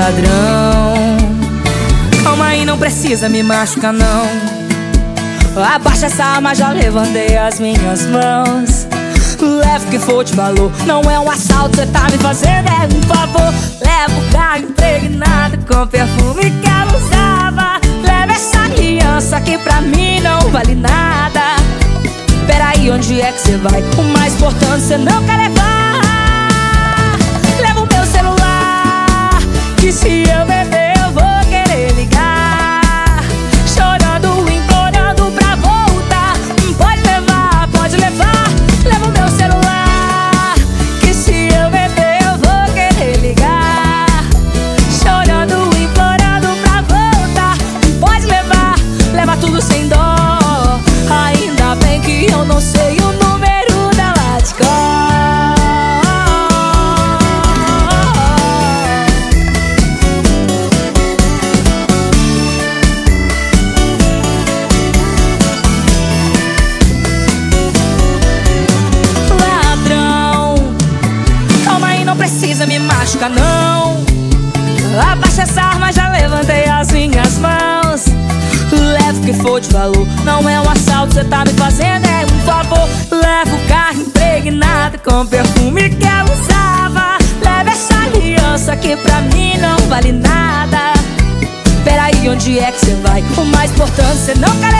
ladrão. Calma aí, não precisa me machucar, não. Abaixa essa arma, já levantei as minhas mãos. Leva o que for de valor, não é um assalto, cê tá me fazendo, é um favor. Leva o carro impregnado com perfume que ela usava. Leva essa aliança que pra mim não vale nada. Peraí, onde é que cê vai? O mais importante cê não quer levar. Precisa me machucar, não. Abaixa essa arma, já levantei as minhas mãos. Leva o que for de valor, não é um assalto, cê tá me fazendo, é um favor. Leva o carro impregnado com perfume que ela usava. Leva essa aliança que pra mim não vale nada. Peraí, onde é que cê vai? O mais importante cê não quer.